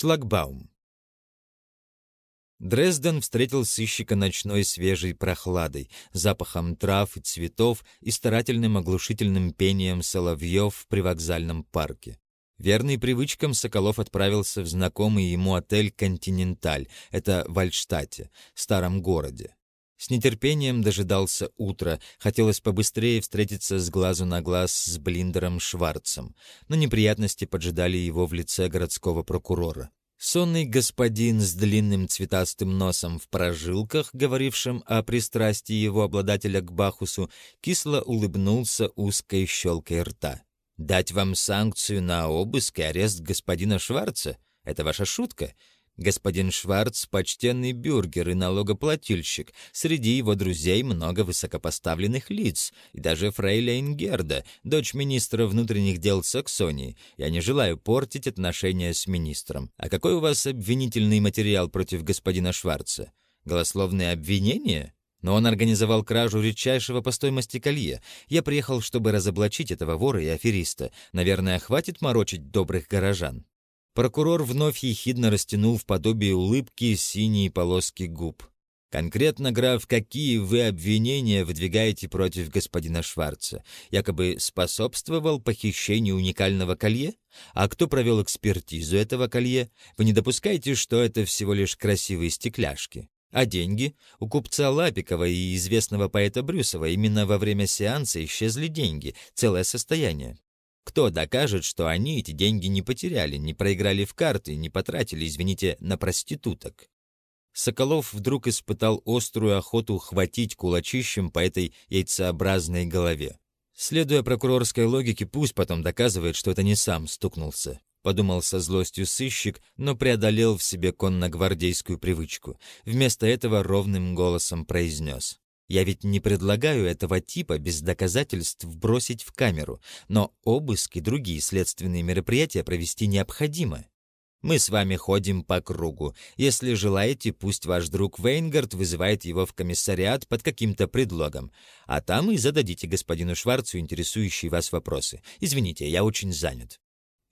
Шлагбаум. Дрезден встретил сыщика ночной свежей прохладой, запахом трав и цветов и старательным оглушительным пением соловьев в привокзальном парке. Верный привычкам Соколов отправился в знакомый ему отель «Континенталь», это в Альштате, старом городе. С нетерпением дожидался утра, хотелось побыстрее встретиться с глазу на глаз с Блиндером Шварцем, но неприятности поджидали его в лице городского прокурора. Сонный господин с длинным цветастым носом в прожилках, говорившим о пристрастии его обладателя к Бахусу, кисло улыбнулся узкой щелкой рта. «Дать вам санкцию на обыск и арест господина Шварца? Это ваша шутка? Господин Шварц — почтенный бюргер и налогоплательщик. Среди его друзей много высокопоставленных лиц, и даже Фрейлейн Герда, дочь министра внутренних дел Саксонии. Я не желаю портить отношения с министром. А какой у вас обвинительный материал против господина Шварца? Голословные обвинения? Но он организовал кражу редчайшего по стоимости колье. Я приехал, чтобы разоблачить этого вора и афериста. Наверное, хватит морочить добрых горожан. Прокурор вновь ехидно растянул в подобие улыбки синие полоски губ. «Конкретно, граф, какие вы обвинения выдвигаете против господина Шварца? Якобы способствовал похищению уникального колье? А кто провел экспертизу этого колье? Вы не допускаете, что это всего лишь красивые стекляшки? А деньги? У купца Лапикова и известного поэта Брюсова именно во время сеанса исчезли деньги, целое состояние. Кто докажет, что они эти деньги не потеряли, не проиграли в карты, не потратили, извините, на проституток? Соколов вдруг испытал острую охоту хватить кулачищем по этой яйцеобразной голове. Следуя прокурорской логике, пусть потом доказывает, что это не сам стукнулся. Подумал со злостью сыщик, но преодолел в себе конногвардейскую привычку. Вместо этого ровным голосом произнес. Я ведь не предлагаю этого типа без доказательств бросить в камеру, но обыск и другие следственные мероприятия провести необходимо. Мы с вами ходим по кругу. Если желаете, пусть ваш друг Вейнгард вызывает его в комиссариат под каким-то предлогом, а там и зададите господину Шварцу интересующие вас вопросы. Извините, я очень занят.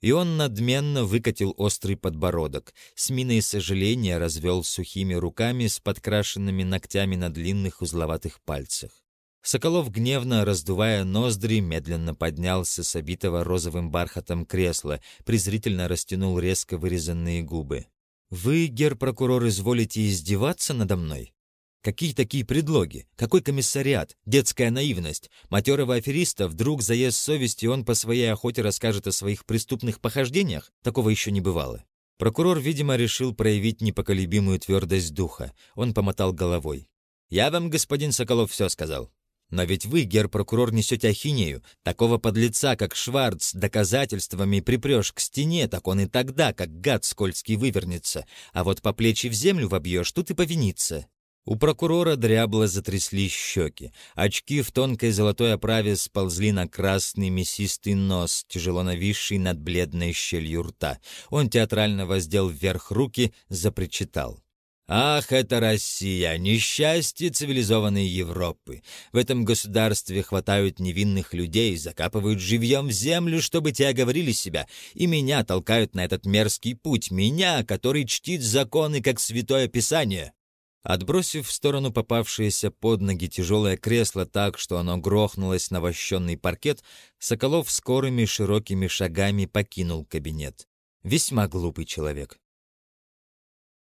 И он надменно выкатил острый подбородок, с миной сожаления развел сухими руками с подкрашенными ногтями на длинных узловатых пальцах. Соколов, гневно раздувая ноздри, медленно поднялся с обитого розовым бархатом кресла, презрительно растянул резко вырезанные губы. «Вы, гер-прокурор, изволите издеваться надо мной? Какие такие предлоги? Какой комиссариат? Детская наивность? Матерого афериста вдруг заест совесть, и он по своей охоте расскажет о своих преступных похождениях? Такого еще не бывало. Прокурор, видимо, решил проявить непоколебимую твердость духа. Он помотал головой. «Я вам, господин Соколов, все сказал. Но ведь вы, гер-прокурор, несете ахинею. Такого подлеца, как Шварц, доказательствами припрешь к стене, так он и тогда, как гад скользкий, вывернется. А вот по плечи в землю вобьешь, тут и повинится. У прокурора дрябло затряслись щеки. Очки в тонкой золотой оправе сползли на красный мясистый нос, тяжело нависший над бледной щелью рта. Он театрально воздел вверх руки, запричитал. «Ах, это Россия! Несчастье цивилизованной Европы! В этом государстве хватают невинных людей, закапывают живьем в землю, чтобы те оговорили себя, и меня толкают на этот мерзкий путь, меня, который чтит законы, как Святое Писание!» Отбросив в сторону попавшееся под ноги тяжелое кресло так, что оно грохнулось на вощенный паркет, Соколов скорыми широкими шагами покинул кабинет. Весьма глупый человек.